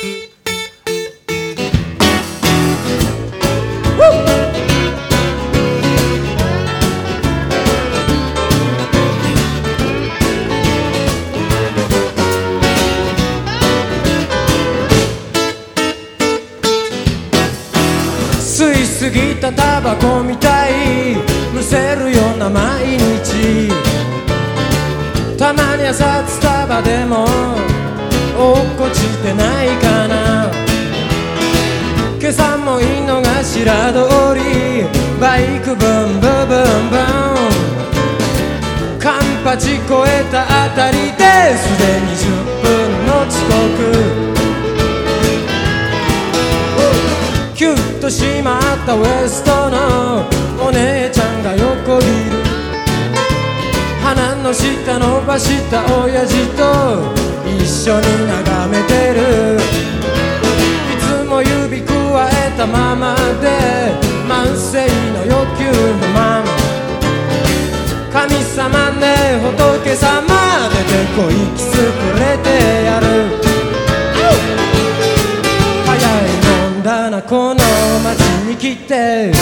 吸いすぎたタバコみたい。むせるような毎日。たまに朝スタバでも。落ちてないかな。今朝も井の頭通りバイクブンブンブンブン。カンパチ越えたあたりですでに10分の遅刻。キュッと締まったウエストのお姉ちゃんが横切る。鼻の下伸ばした親父と一緒になこの街に来て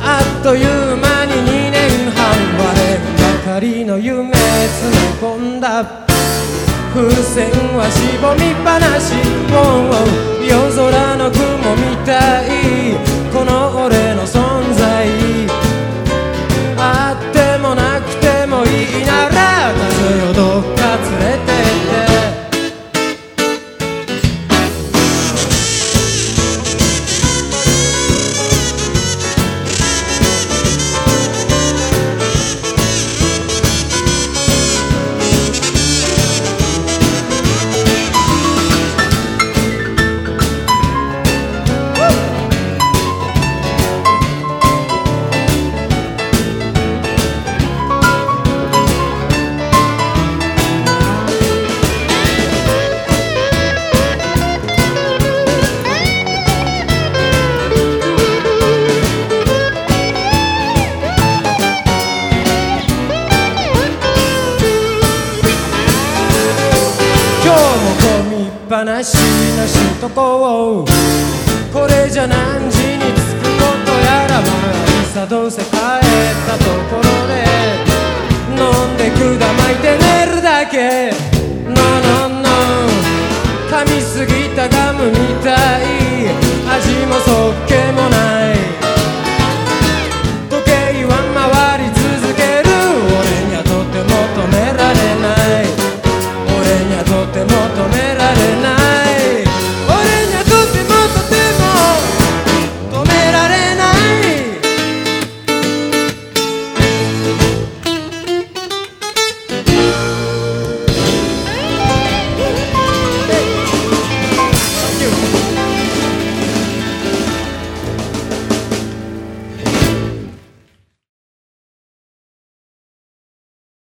あっという間に2年半割ればかりの夢詰め込んだ。風船はしぼみっ今日もゴミっぱなしのしとこをこれじゃ何時に着くことやらまあさどうせ帰ったところで飲んでくだまいて寝るだけ。No no no 噛みすぎたガムみ